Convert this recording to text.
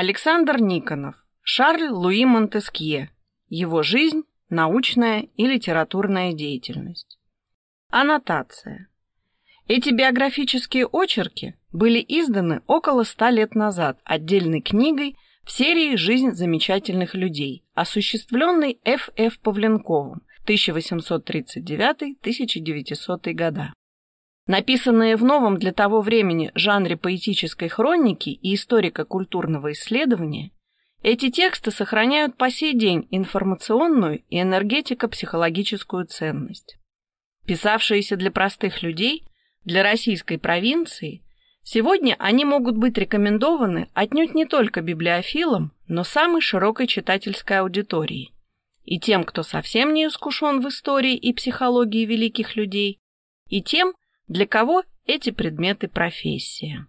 Александр Никонов, Шарль Луи Монтескье. Его жизнь, научная и литературная деятельность. Аннотация. Эти биографические очерки были изданы около ста лет назад отдельной книгой в серии «Жизнь замечательных людей», осуществленной Ф. Ф. Павленковым 1839-1900 года. Написанные в новом для того времени жанре поэтической хроники и историко-культурного исследования, эти тексты сохраняют по сей день информационную и энергетико-психологическую ценность. Писавшиеся для простых людей, для российской провинции, Сегодня они могут быть рекомендованы отнюдь не только библиофилам, но самой широкой читательской аудитории. И тем, кто совсем не искушен в истории и психологии великих людей, и тем, для кого эти предметы профессия.